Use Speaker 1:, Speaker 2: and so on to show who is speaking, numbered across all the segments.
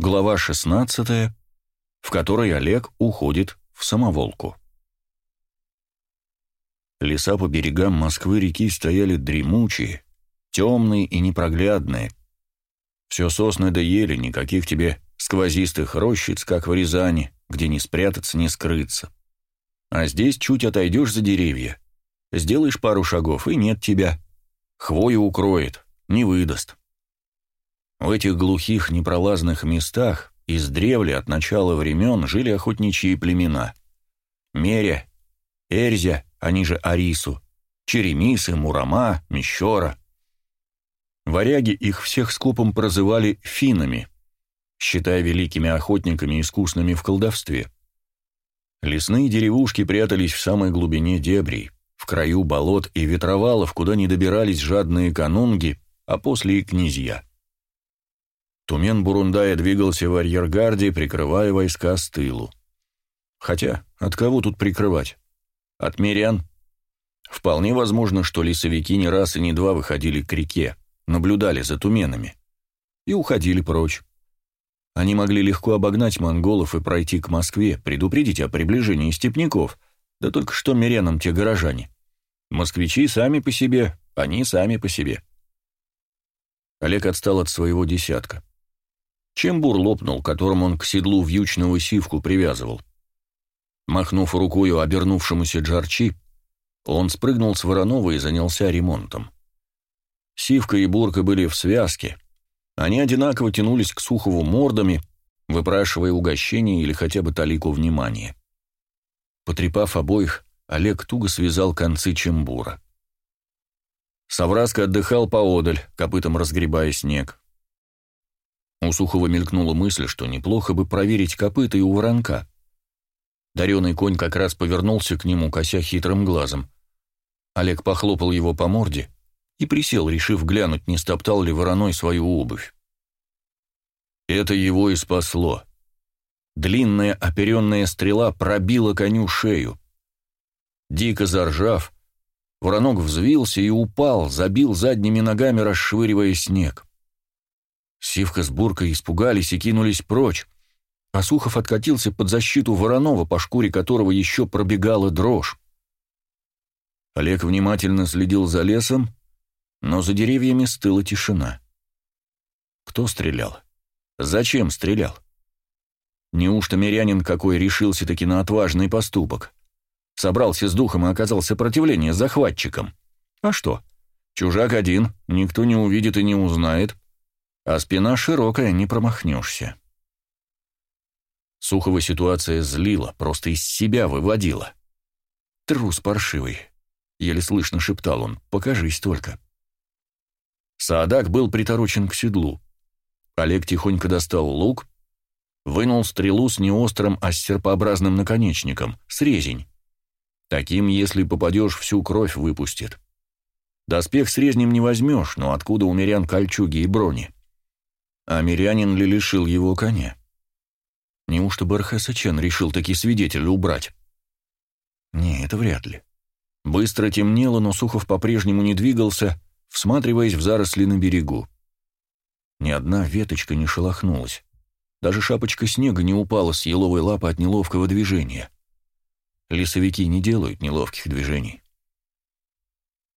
Speaker 1: Глава 16, в которой Олег уходит в самоволку. Леса по берегам Москвы-реки стояли дремучие, темные и непроглядные. Все сосны да ели, никаких тебе сквозистых рощиц, как в Рязани, где не спрятаться, не скрыться. А здесь чуть отойдешь за деревья, сделаешь пару шагов, и нет тебя. Хвою укроет, не выдаст. В этих глухих непролазных местах издревле от начала времен жили охотничьи племена. Меря, Эрзя, они же Арису, Черемисы, Мурама, Мещера. Варяги их всех скопом прозывали финами, считая великими охотниками искусными в колдовстве. Лесные деревушки прятались в самой глубине дебрей, в краю болот и ветровалов, куда не добирались жадные канунги, а после и князья. Тумен Бурундая двигался в арьергарде, прикрывая войска с тылу. Хотя, от кого тут прикрывать? От мирян? Вполне возможно, что лесовики не раз и не два выходили к реке, наблюдали за туменами и уходили прочь. Они могли легко обогнать монголов и пройти к Москве, предупредить о приближении степняков, да только что мирянам те горожане. Москвичи сами по себе, они сами по себе. Олег отстал от своего десятка. Чем бур лопнул, которым он к седлу вьючного сивку привязывал? Махнув рукою обернувшемуся Джарчи, он спрыгнул с Воронова и занялся ремонтом. Сивка и Бурка были в связке. Они одинаково тянулись к Сухову мордами, выпрашивая угощение или хотя бы талику внимания. Потрепав обоих, Олег туго связал концы чембура. Савраска отдыхал поодаль, копытом разгребая снег. У Сухова мелькнула мысль, что неплохо бы проверить копыта и у воронка. Дареный конь как раз повернулся к нему, кося хитрым глазом. Олег похлопал его по морде и присел, решив глянуть, не стоптал ли вороной свою обувь. Это его и спасло. Длинная оперенная стрела пробила коню шею. Дико заржав, воронок взвился и упал, забил задними ногами, расшвыривая снег. Сивка с Буркой испугались и кинулись прочь, а Сухов откатился под защиту Воронова, по шкуре которого еще пробегала дрожь. Олег внимательно следил за лесом, но за деревьями стыла тишина. Кто стрелял? Зачем стрелял? Неужто мирянин какой решился-таки на отважный поступок? Собрался с духом и оказал сопротивление захватчикам. А что? Чужак один, никто не увидит и не узнает, а спина широкая, не промахнешься. Сухова ситуация злила, просто из себя выводила. «Трус паршивый», — еле слышно шептал он, — «покажись только». Саадак был приторочен к седлу. Олег тихонько достал лук, вынул стрелу с не острым, а с серпообразным наконечником, срезень. Таким, если попадешь, всю кровь выпустит. Доспех с резнем не возьмешь, но откуда у мирян кольчуги и брони? А мирянин ли лишил его коня? Неужто Бархеса Чен решил таки свидетеля убрать? Не, это вряд ли. Быстро темнело, но Сухов по-прежнему не двигался, всматриваясь в заросли на берегу. Ни одна веточка не шелохнулась. Даже шапочка снега не упала с еловой лапы от неловкого движения. Лесовики не делают неловких движений.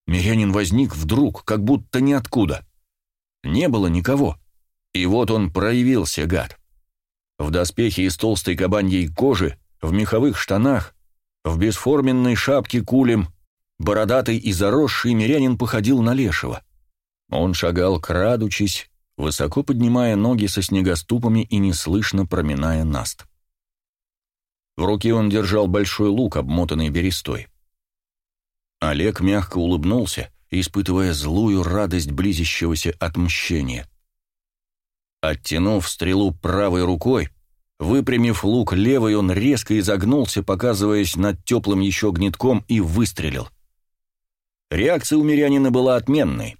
Speaker 1: Мирянин возник вдруг, как будто ниоткуда. Не было никого. И вот он проявился, гад. В доспехе из толстой кабаньей кожи, в меховых штанах, в бесформенной шапке кулем, бородатый и заросший мирянин походил на лешего. Он шагал, крадучись, высоко поднимая ноги со снегоступами и неслышно проминая наст. В руке он держал большой лук, обмотанный берестой. Олег мягко улыбнулся, испытывая злую радость близящегося отмщения. Оттянув стрелу правой рукой, выпрямив лук левой, он резко изогнулся, показываясь над теплым еще гнетком, и выстрелил. Реакция у мирянина была отменной.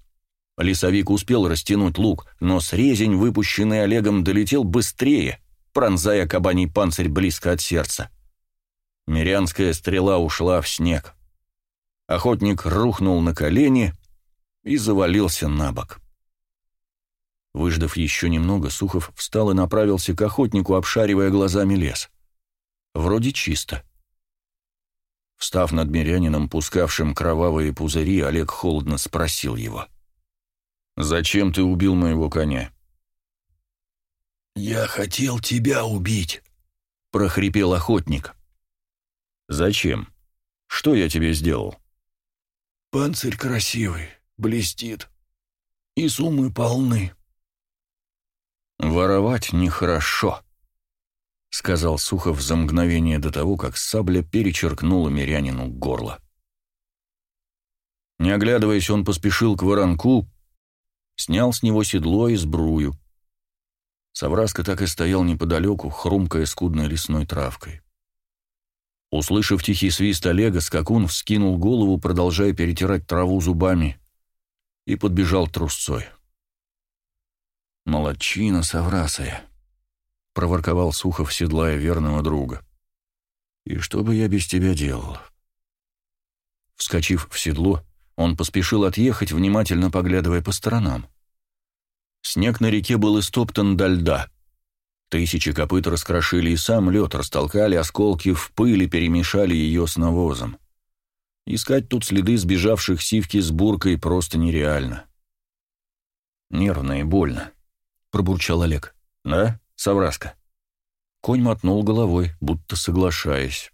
Speaker 1: Лесовик успел растянуть лук, но срезень, выпущенный Олегом, долетел быстрее, пронзая кабаний панцирь близко от сердца. Мирянская стрела ушла в снег. Охотник рухнул на колени и завалился на бок. Выждав еще немного, Сухов встал и направился к охотнику, обшаривая глазами лес. Вроде чисто. Встав над мирянином, пускавшим кровавые пузыри, Олег холодно спросил его. «Зачем ты убил моего коня?»
Speaker 2: «Я хотел тебя убить», — прохрипел охотник.
Speaker 1: «Зачем? Что я тебе сделал?»
Speaker 2: «Панцирь красивый, блестит, и суммы полны».
Speaker 1: «Воровать нехорошо», — сказал Сухов за мгновение до того, как сабля перечеркнула мирянину горло. Не оглядываясь, он поспешил к воронку, снял с него седло и сбрую. Савраска так и стоял неподалеку, хрумкая скудной лесной травкой. Услышав тихий свист Олега, скакун вскинул голову, продолжая перетирать траву зубами, и подбежал трусцой. «Молодчина, Саврасая!» — проворковал Сухов, седлая верного друга. «И что бы я без тебя делал?» Вскочив в седло, он поспешил отъехать, внимательно поглядывая по сторонам. Снег на реке был истоптан до льда. Тысячи копыт раскрошили и сам лед, растолкали осколки в пыли, перемешали ее с навозом. Искать тут следы сбежавших сивки с буркой просто нереально. Нервно и больно пробурчал Олег. «Да, совраска?» Конь мотнул головой, будто соглашаясь.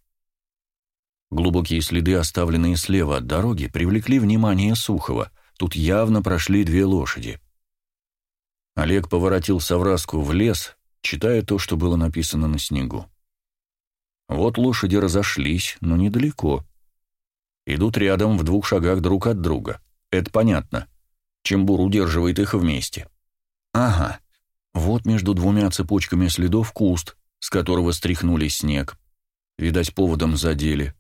Speaker 1: Глубокие следы, оставленные слева от дороги, привлекли внимание Сухова. Тут явно прошли две лошади. Олег поворотил совраску в лес, читая то, что было написано на снегу. Вот лошади разошлись, но недалеко. Идут рядом в двух шагах друг от друга. Это понятно. Чембур удерживает их вместе. Ага, вот между двумя цепочками следов куст, с которого стряхнули снег. Видать, поводом задели.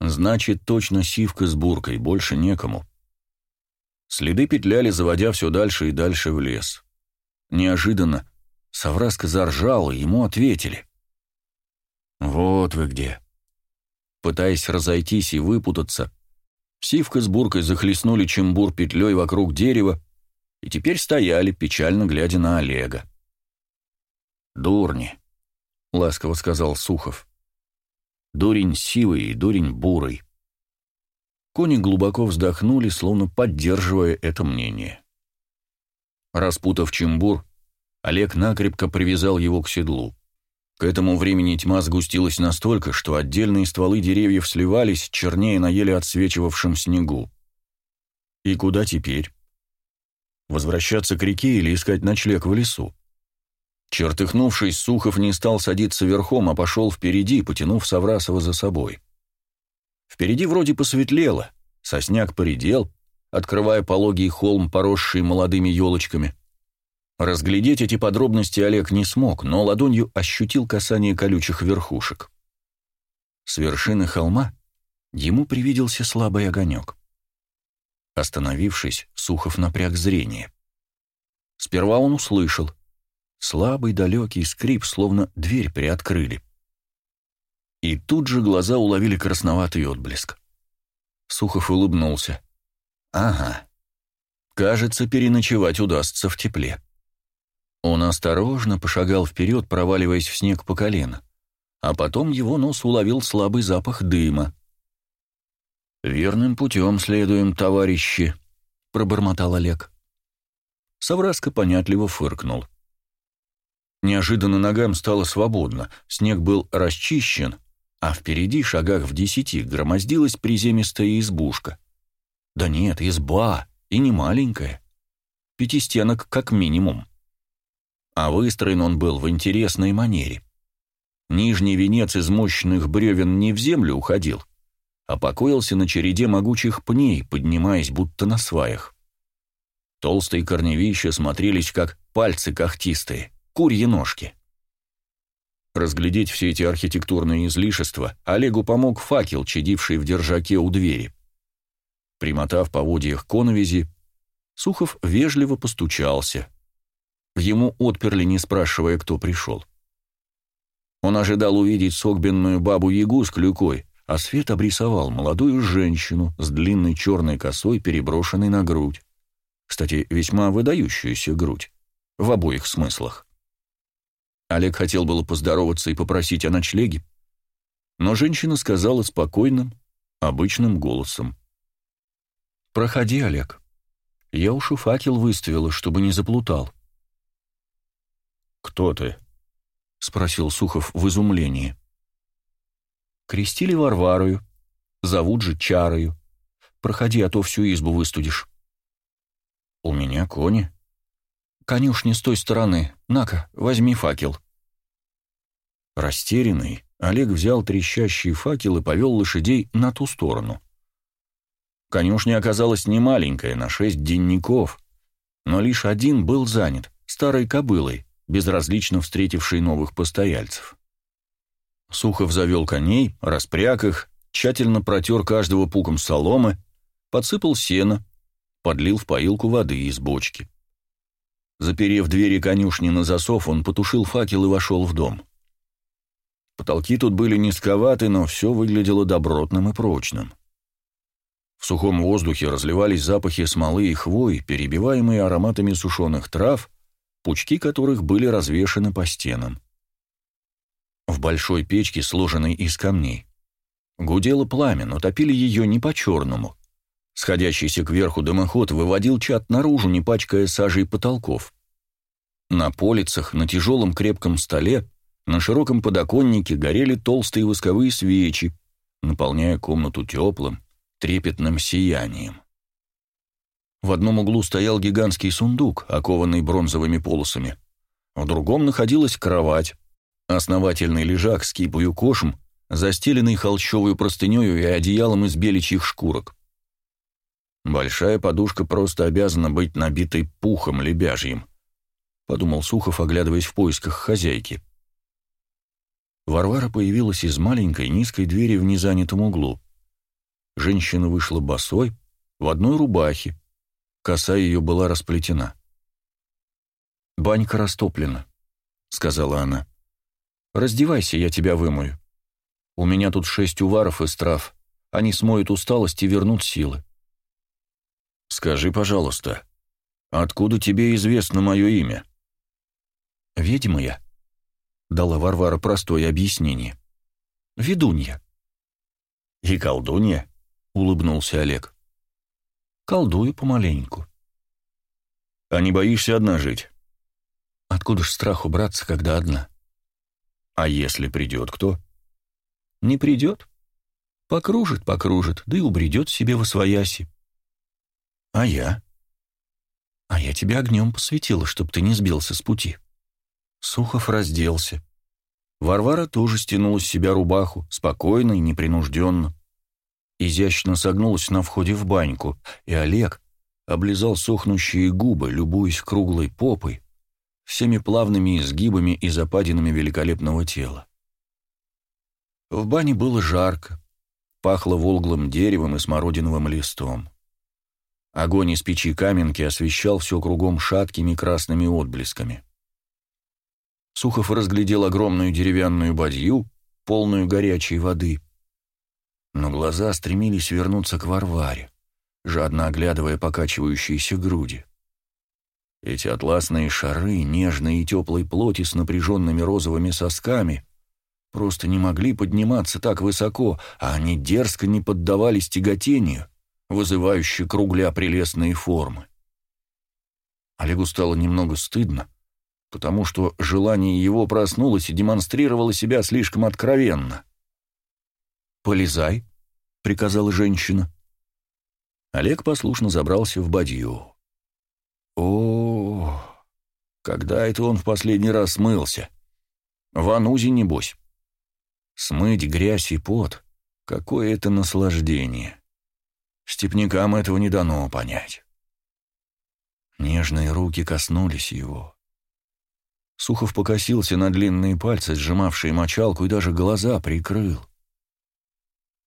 Speaker 1: Значит, точно сивка с буркой, больше некому. Следы петляли, заводя все дальше и дальше в лес. Неожиданно Савраска заржал, и ему ответили. «Вот вы где». Пытаясь разойтись и выпутаться, Сивка с буркой захлестнули чембур петлей вокруг дерева и теперь стояли, печально глядя на Олега. «Дурни», — ласково сказал Сухов. «Дурень сивый и дурень бурый». Кони глубоко вздохнули, словно поддерживая это мнение. Распутав чембур, Олег накрепко привязал его к седлу. К этому времени тьма сгустилась настолько, что отдельные стволы деревьев сливались, чернее на еле отсвечивавшем снегу. И куда теперь? Возвращаться к реке или искать ночлег в лесу? Чертыхнувшись, Сухов не стал садиться верхом, а пошел впереди, потянув Саврасова за собой. Впереди вроде посветлело, сосняк поредел, открывая пологий холм, поросший молодыми елочками. Разглядеть эти подробности Олег не смог, но ладонью ощутил касание колючих верхушек. С вершины холма ему привиделся слабый огонек. Остановившись, Сухов напряг зрение. Сперва он услышал — Слабый далекий скрип, словно дверь приоткрыли. И тут же глаза уловили красноватый отблеск. Сухов улыбнулся. «Ага. Кажется, переночевать удастся в тепле». Он осторожно пошагал вперед, проваливаясь в снег по колено, а потом его нос уловил слабый запах дыма. «Верным путем следуем, товарищи», — пробормотал Олег. Савраска понятливо фыркнул. Неожиданно ногам стало свободно, снег был расчищен, а впереди, шагах в десяти, громоздилась приземистая избушка. Да нет, изба, и не маленькая. Пяти стенок как минимум. А выстроен он был в интересной манере. Нижний венец из мощных бревен не в землю уходил, а покоился на череде могучих пней, поднимаясь будто на сваях. Толстые корневища смотрелись, как пальцы когтистые курьи ножки. Разглядеть все эти архитектурные излишества Олегу помог факел, чадивший в держаке у двери. Примотав поводьях коновизи, Сухов вежливо постучался. Ему отперли, не спрашивая, кто пришел. Он ожидал увидеть согбенную бабу-ягу с клюкой, а свет обрисовал молодую женщину с длинной черной косой, переброшенной на грудь. Кстати, весьма выдающуюся грудь В обоих смыслах. Олег хотел было поздороваться и попросить о ночлеге, но женщина сказала спокойным, обычным голосом. «Проходи, Олег. Я уж и факел выставила, чтобы не заплутал».
Speaker 2: «Кто ты?»
Speaker 1: — спросил Сухов в изумлении. «Крестили Варварою. Зовут же Чарою. Проходи, а то всю избу выстудишь».
Speaker 2: «У меня кони».
Speaker 1: «Конюшни с той стороны. На-ка, возьми факел». Растерянный, Олег взял трещащий факел и повел лошадей на ту сторону. Конюшня оказалась немаленькая, на шесть денников, но лишь один был занят, старой кобылой, безразлично встретившей новых постояльцев. Сухов завел коней, распряг их, тщательно протер каждого пуком соломы, подсыпал сена, подлил в поилку воды из бочки. Заперев двери конюшни на засов, он потушил факел и вошел в дом. Потолки тут были низковаты, но все выглядело добротным и прочным. В сухом воздухе разливались запахи смолы и хвои, перебиваемые ароматами сушеных трав, пучки которых были развешаны по стенам. В большой печке, сложенной из камней, гудело пламя, но топили ее не по-черному. Сходящийся кверху дымоход выводил чат наружу, не пачкая сажей потолков. На полицах, на тяжелом крепком столе, на широком подоконнике горели толстые восковые свечи, наполняя комнату теплым, трепетным сиянием. В одном углу стоял гигантский сундук, окованный бронзовыми полосами. В другом находилась кровать, основательный лежак с кипою кошем, застеленный холщовой простынею и одеялом из беличьих шкурок. «Большая подушка просто обязана быть набитой пухом лебяжьим», — подумал Сухов, оглядываясь в поисках хозяйки. Варвара появилась из маленькой низкой двери в незанятом углу. Женщина вышла босой, в одной рубахе. Коса ее была расплетена. «Банька растоплена», — сказала она. «Раздевайся, я тебя вымою. У меня тут шесть уваров из трав. Они смоют усталость и вернут силы».
Speaker 2: «Скажи, пожалуйста, откуда тебе известно мое имя?»
Speaker 1: «Ведьма я», — дала Варвара простое объяснение. «Ведунья».
Speaker 2: «И колдунья?» — улыбнулся Олег.
Speaker 1: «Колдую помаленьку».
Speaker 2: «А не боишься одна жить?»
Speaker 1: «Откуда ж страх убраться, когда одна?»
Speaker 2: «А если придет кто?»
Speaker 1: «Не придет. Покружит, покружит, да и убредет себе во свояси».
Speaker 2: «А я?»
Speaker 1: «А я тебя огнем посветила, чтоб ты не сбился с пути». Сухов разделся. Варвара тоже стянула с себя рубаху, спокойно и непринужденно изящно согнулась на входе в баньку, и Олег облизал сохнущие губы, любуясь круглой попой, всеми плавными изгибами и западинами великолепного тела. В бане было жарко, пахло волглым деревом и смородиновым листом. Огонь из печи каменки освещал все кругом шаткими красными отблесками. Сухов разглядел огромную деревянную бадью, полную горячей воды — но глаза стремились вернуться к Варваре, жадно оглядывая покачивающиеся груди. Эти атласные шары, нежной и теплой плоти с напряженными розовыми сосками, просто не могли подниматься так высоко, а они дерзко не поддавались тяготению, вызывающей кругля прелестные формы. Олегу стало немного стыдно, потому что желание его проснулось и демонстрировало себя слишком откровенно. «Полезай», — приказала женщина. Олег послушно забрался в бадью. О, когда это он в последний раз смылся? В анузе, небось. Смыть грязь и пот — какое это наслаждение. Степнякам этого не дано понять. Нежные руки коснулись его. Сухов покосился на длинные пальцы, сжимавшие мочалку, и даже глаза прикрыл.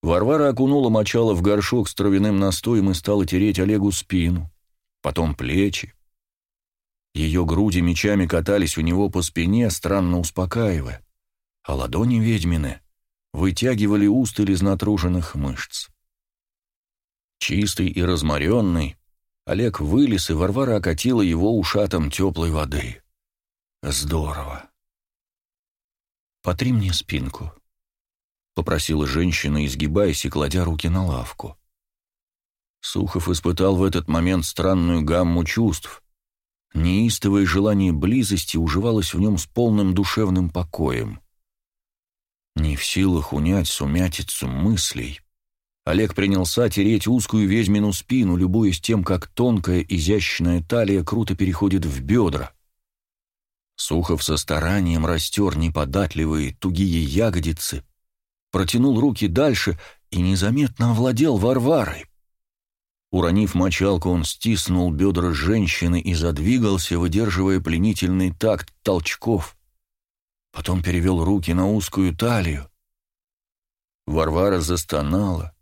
Speaker 1: Варвара окунула мочало в горшок с травяным настоем и стала тереть Олегу спину, потом плечи. Ее груди мечами катались у него по спине, странно успокаивая, а ладони ведьмины вытягивали устыль из натруженных мышц. Чистый и разморенный, Олег вылез, и Варвара окатила его ушатом теплой воды. Здорово. «Потри мне спинку», — попросила женщина, изгибаясь и кладя руки на лавку. Сухов испытал в этот момент странную гамму чувств. Неистовое желание близости уживалось в нем с полным душевным покоем. Не в силах унять сумятицу мыслей, Олег принялся тереть узкую ведьмину спину, любуясь тем, как тонкая, изящная талия круто переходит в бедра. Сухов со старанием растер неподатливые, тугие ягодицы, протянул руки дальше и незаметно овладел Варварой. Уронив мочалку, он стиснул бедра женщины и задвигался, выдерживая пленительный такт толчков. Потом перевел руки на узкую талию. Варвара застонала,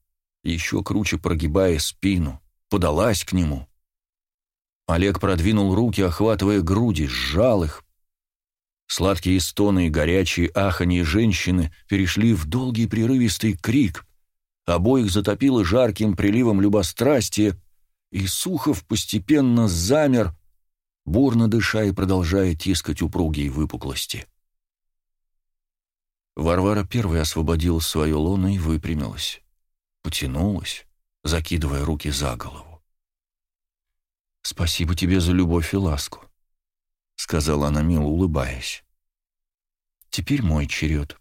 Speaker 1: еще круче прогибая спину, подалась к нему. Олег продвинул руки, охватывая груди, сжал их. Сладкие стоны и горячие аханье женщины перешли в долгий прерывистый крик. Обоих затопило жарким приливом любострастия, и Сухов постепенно замер, бурно дыша и продолжая тискать упругие выпуклости. Варвара первой освободила свое лоно и выпрямилась потянулась, закидывая руки за голову. «Спасибо тебе за любовь и ласку», — сказала она, мило улыбаясь. «Теперь мой черед».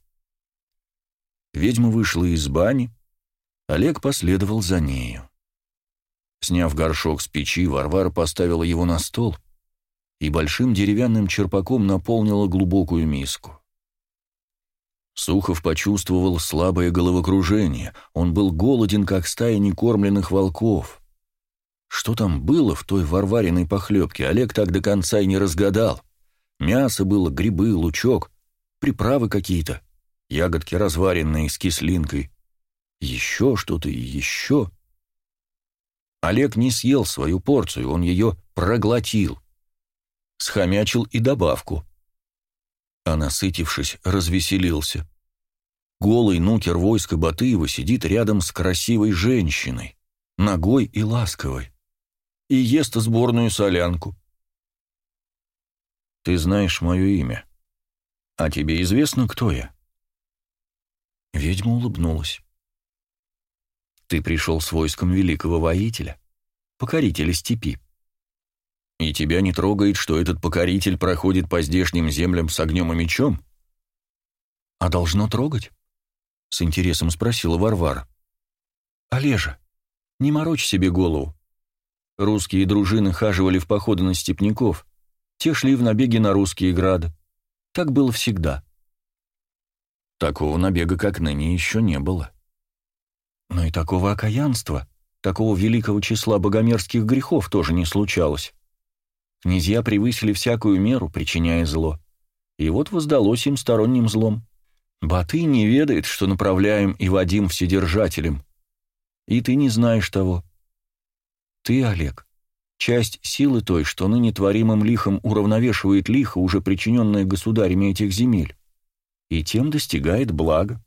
Speaker 1: Ведьма вышла из бани, Олег последовал за нею. Сняв горшок с печи, Варвара поставила его на стол и большим деревянным черпаком наполнила глубокую миску. Сухов почувствовал слабое головокружение. Он был голоден, как стая некормленных волков. Что там было в той варвариной похлебке, Олег так до конца и не разгадал. Мясо было, грибы, лучок, приправы какие-то, ягодки разваренные с кислинкой. Еще что-то и еще. Олег не съел свою порцию, он ее проглотил. Схомячил и добавку — а насытившись, развеселился. Голый нукер войска Батыева сидит рядом с красивой женщиной, ногой и ласковой, и ест сборную солянку. «Ты знаешь мое имя. А тебе известно, кто я?» Ведьма улыбнулась. «Ты пришел с войском великого воителя, покорителя степи. И тебя не трогает, что этот покоритель проходит по здешним землям с огнем и мечом? А должно трогать? С интересом спросила Варвара. Олежа, не морочь себе голову. Русские дружины хаживали в походы на степняков, те шли в набеги на русские грады. Так было всегда. Такого набега, как ныне, еще не было. Но и такого окаянства, такого великого числа богомерзких грехов тоже не случалось. Князья превысили всякую меру, причиняя зло. И вот воздалось им сторонним злом. Баты не ведает, что направляем и водим вседержателем. И ты не знаешь того. Ты, Олег, часть силы той, что ныне творимым лихом уравновешивает лихо, уже причиненное государями этих земель, и тем достигает блага.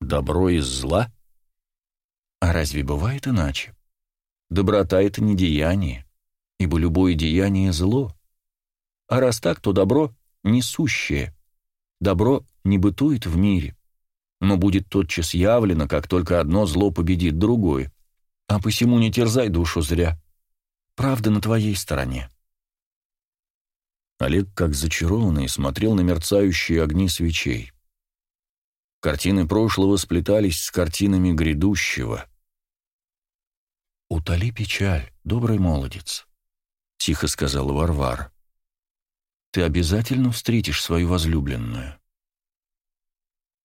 Speaker 1: Добро из зла? А разве бывает иначе? Доброта — это не деяние ибо любое деяние — зло. А раз так, то добро — несущее. Добро не бытует в мире, но будет тотчас явлено, как только одно зло победит другое. А посему не терзай душу зря. Правда на твоей стороне. Олег, как зачарованный, смотрел на мерцающие огни свечей. Картины прошлого сплетались с картинами грядущего. «Утоли печаль, добрый молодец. — тихо сказала Варвара. «Ты обязательно встретишь свою возлюбленную».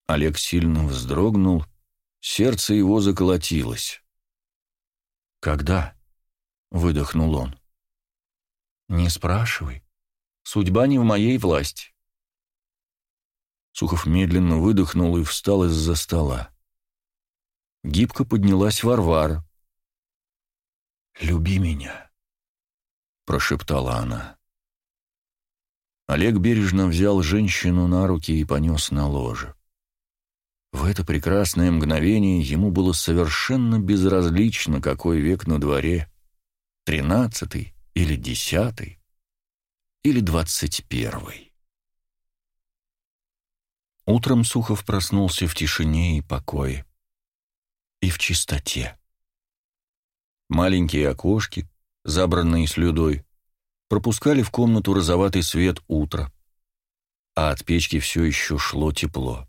Speaker 1: Олег сильно вздрогнул, сердце его заколотилось. «Когда?» — выдохнул он. «Не спрашивай. Судьба не в моей власти». Сухов медленно выдохнул и встал из-за стола. Гибко поднялась Варвара. «Люби меня», — прошептала она. Олег бережно взял женщину на руки и понес на ложе. В это прекрасное мгновение ему было совершенно безразлично, какой век на дворе, Тринадцатый или десятый или двадцать первый. Утром Сухов проснулся в тишине и покое. И в чистоте. Маленькие окошки, забранные слюдой, пропускали в комнату розоватый свет утра, а от печки все еще шло тепло.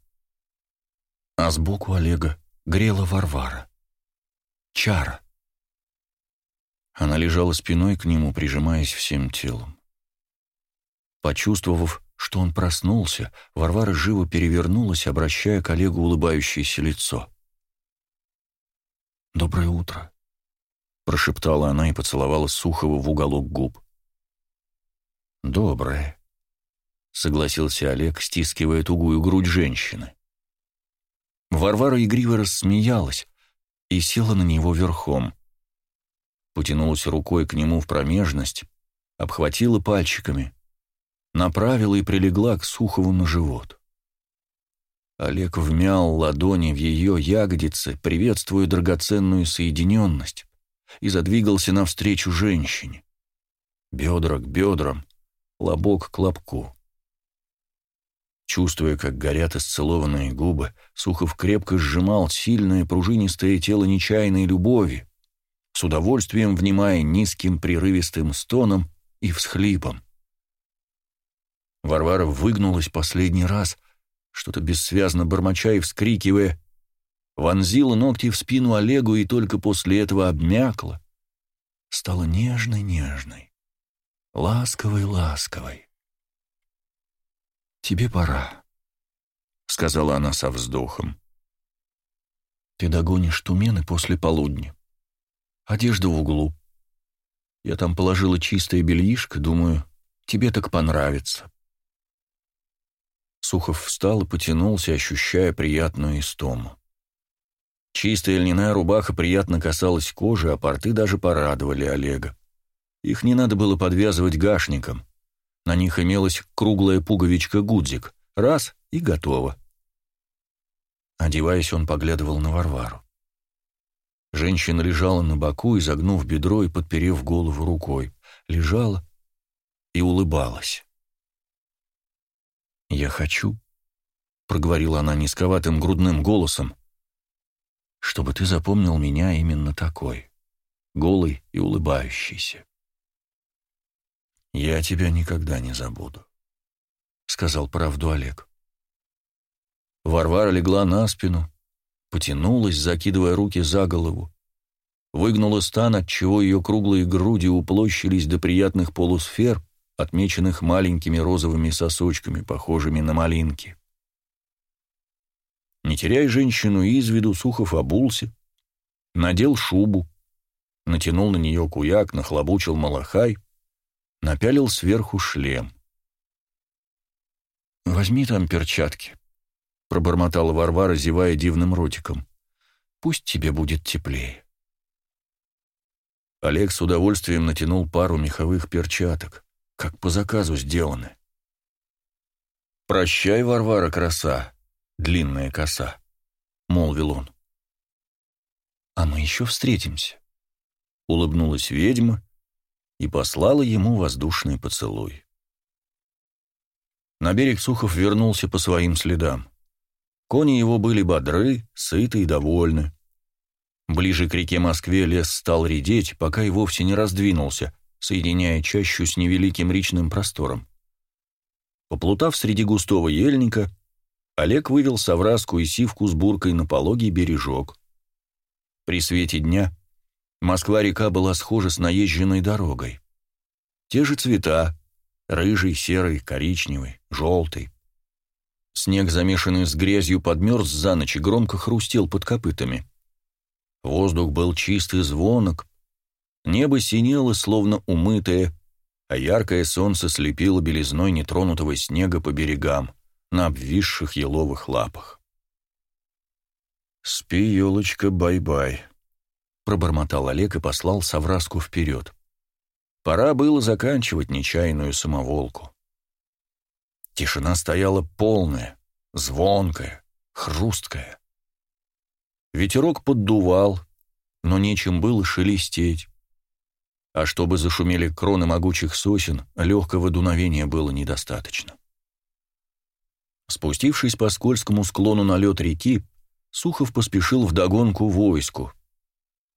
Speaker 1: А сбоку Олега грела Варвара. Чара. Она лежала спиной к нему, прижимаясь всем телом. Почувствовав, что он проснулся, Варвара живо перевернулась, обращая к Олегу улыбающееся лицо. «Доброе утро», — прошептала она и поцеловала Сухова в уголок губ. «Доброе», — согласился Олег, стискивая тугую грудь женщины. Варвара игриво рассмеялась и села на него верхом. Потянулась рукой к нему в промежность, обхватила пальчиками, направила и прилегла к Сухову на живот. Олег вмял ладони в ее ягодицы, приветствуя драгоценную соединенность, и задвигался навстречу женщине. Бедра к бедрам, лобок к лобку. Чувствуя, как горят исцелованные губы, Сухов крепко сжимал сильное пружинистое тело нечаянной любови, с удовольствием внимая низким прерывистым стоном и всхлипом. Варвара выгнулась последний раз, что-то бессвязно бормоча и вскрикивая, вонзила ногти в спину Олегу и только после этого обмякла, стала нежной-нежной, ласковой-ласковой. «Тебе пора», — сказала она со вздохом. «Ты догонишь тумены после полудня. Одежда в углу. Я там положила чистое бельишко, думаю, тебе так понравится». Сухов встал и потянулся, ощущая приятную истому. Чистая льняная рубаха приятно касалась кожи, а порты даже порадовали Олега. Их не надо было подвязывать гашником. На них имелась круглая пуговичка-гудзик. Раз — и готово. Одеваясь, он поглядывал на Варвару. Женщина лежала на боку, изогнув бедро и подперев голову рукой. Лежала и улыбалась. «Я хочу», — проговорила она низковатым грудным голосом, «чтобы ты запомнил меня именно такой, голый и улыбающийся». «Я тебя никогда не забуду», — сказал правду Олег. Варвара легла на спину, потянулась, закидывая руки за голову, выгнула стан, отчего ее круглые груди уплощились до приятных полусфер, отмеченных маленькими розовыми сосочками, похожими на малинки. Не теряя женщину из виду, Сухов обулся, надел шубу, натянул на нее куяк, нахлобучил малахай, напялил сверху шлем. «Возьми там перчатки», — пробормотала Варвара, зевая дивным ротиком. «Пусть тебе будет теплее». Олег с удовольствием натянул пару меховых перчаток как по заказу сделаны. «Прощай, Варвара, краса, длинная коса», — молвил он. «А мы еще встретимся», — улыбнулась ведьма и послала ему воздушный поцелуй. На берег Сухов вернулся по своим следам. Кони его были бодры, сыты и довольны. Ближе к реке Москве лес стал редеть, пока и вовсе не раздвинулся, соединяя чащу с невеликим речным простором. Поплутав среди густого ельника, Олег вывел совраску и сивку с буркой на пологий бережок. При свете дня Москва-река была схожа с наезженной дорогой. Те же цвета — рыжий, серый, коричневый, желтый. Снег, замешанный с грязью, подмерз за ночь и громко хрустел под копытами. Воздух был чистый звонок, Небо синело, словно умытое, а яркое солнце слепило белизной нетронутого снега по берегам, на обвисших еловых лапах. «Спи, елочка, бай-бай», — пробормотал Олег и послал совраску вперед. Пора было заканчивать нечаянную самоволку. Тишина стояла полная, звонкая, хрусткая. Ветерок поддувал, но нечем было шелестеть. а чтобы зашумели кроны могучих сосен, легкого дуновения было недостаточно. Спустившись по скользкому склону на лед реки, Сухов поспешил вдогонку войску.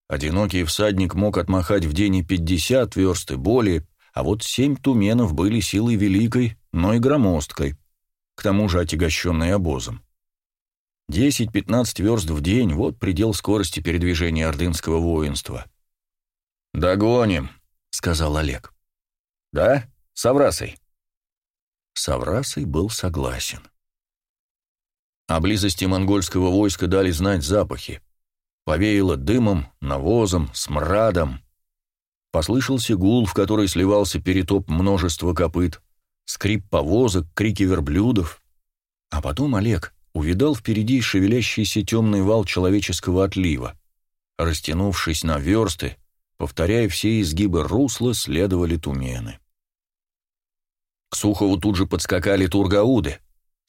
Speaker 1: Одинокий всадник мог отмахать в день и пятьдесят верст и более, а вот семь туменов были силой великой, но и громоздкой, к тому же отягощенной обозом. Десять-пятнадцать верст в день — вот предел скорости передвижения ордынского воинства. «Догоним», — сказал Олег. «Да? Саврасой?» Саврасой был согласен. О близости монгольского войска дали знать запахи. Повеяло дымом, навозом, смрадом. Послышался гул, в который сливался перетоп множества копыт, скрип повозок, крики верблюдов. А потом Олег увидал впереди шевелящийся темный вал человеческого отлива. Растянувшись на версты, повторяя все изгибы русла, следовали тумены. К Сухову тут же подскакали тургауды,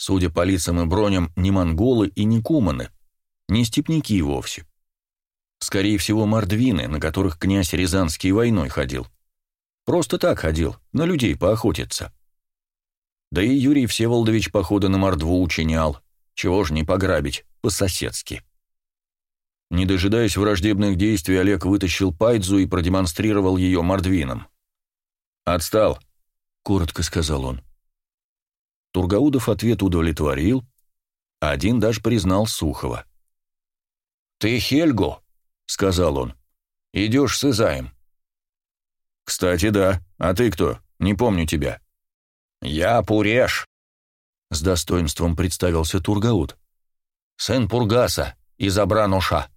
Speaker 1: Судя по лицам и броням, не монголы и не куманы, не степняки вовсе. Скорее всего, мордвины, на которых князь Рязанский войной ходил. Просто так ходил, на людей поохотиться. Да и Юрий Всеволодович походы на мордву учинял, чего ж не пограбить, по-соседски. Не дожидаясь враждебных действий, Олег вытащил пайдзу и продемонстрировал ее мордвинам. «Отстал», — коротко сказал он. Тургаудов ответ удовлетворил, а один даже признал Сухова. «Ты Хельгу», — сказал он, — «идешь с Изаем». «Кстати, да. А ты кто? Не помню тебя». «Я Пуреш», — с достоинством представился Тургауд. «Сын Пургаса из Абрануша.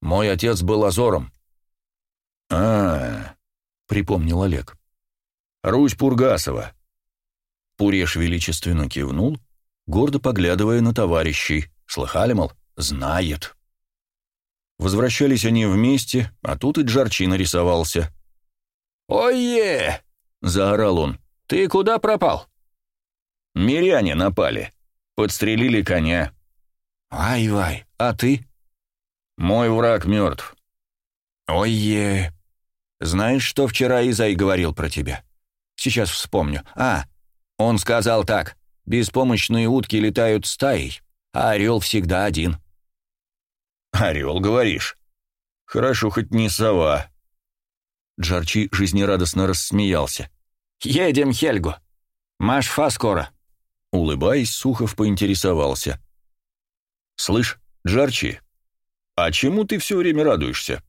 Speaker 1: Мой отец был Азором». «А-а-а», припомнил Олег. «Русь Пургасова. Пуреш величественно кивнул, гордо поглядывая на товарищей. Слыхали, мол, знает. Возвращались они вместе, а тут и Джарчи нарисовался.
Speaker 2: «Ой-е!» — заорал он. «Ты куда пропал?»
Speaker 1: «Миряне напали. Подстрелили коня».
Speaker 2: «Ай-вай, а ты?»
Speaker 1: «Мой враг мертв».
Speaker 2: «Ой-е!» «Знаешь, что вчера Изай говорил про тебя?» «Сейчас вспомню. А, он сказал так, беспомощные утки летают стаей, а орел всегда один.
Speaker 1: «Орел, говоришь? Хорошо, хоть не сова».
Speaker 2: Джарчи жизнерадостно рассмеялся. «Едем, Хельгу. Машфа скоро».
Speaker 1: Улыбаясь, Сухов поинтересовался. «Слышь, Джарчи, а чему ты все время радуешься?»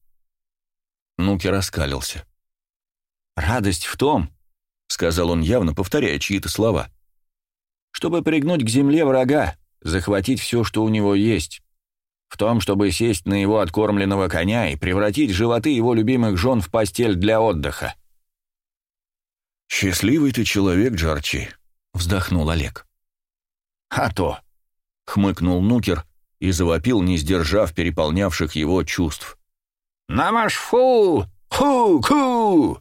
Speaker 2: Нуки раскалился. «Радость в том, — сказал он явно, повторяя чьи-то слова. «Чтобы пригнуть к земле врага, захватить все, что у него есть. В том, чтобы сесть на его откормленного коня и превратить животы его любимых жен в постель для отдыха».
Speaker 1: «Счастливый ты человек, Джарчи», — вздохнул Олег.
Speaker 2: «А то», —
Speaker 1: хмыкнул Нукер и завопил, не сдержав переполнявших его чувств.
Speaker 2: «Намашфу! Ху-ку!»